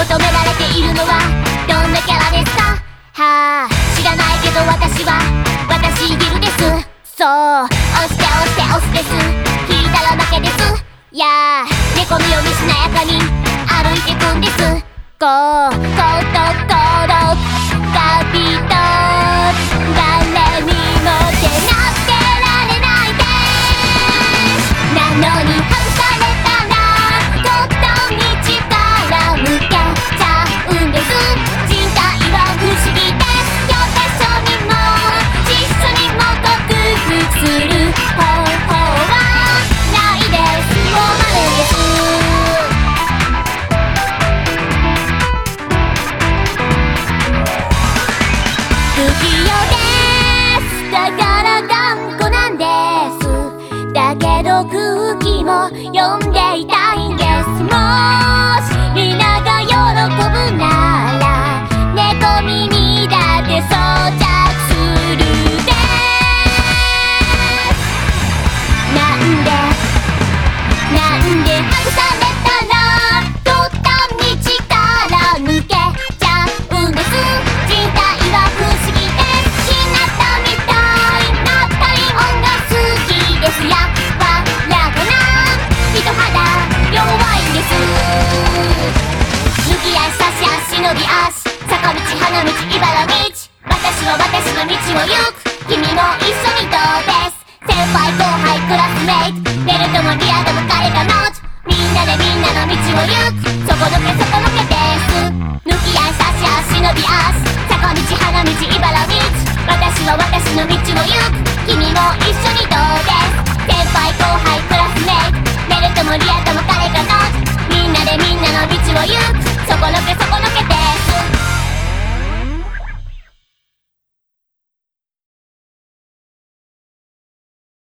求められているのはどんなキャラですか？はあ知らないけど私は私いるです。そう押して押して押すです。引いたら負けです。やあ猫のようにしなやかに歩いてくんです。こうこところがびと誰にも手なってられないです。なのに空気も読んでいたいんです。もしベルトもリアドも彼がノートみんなでみんなの道を行く。そこどけそこどけです。抜き足差し足忍び足。坂道花道茨道。私は私の道を行く。君も一緒にどうで。